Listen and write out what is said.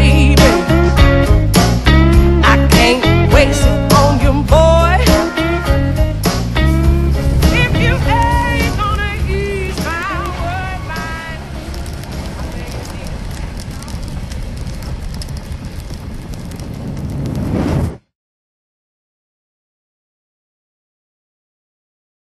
baby. I can't waste it.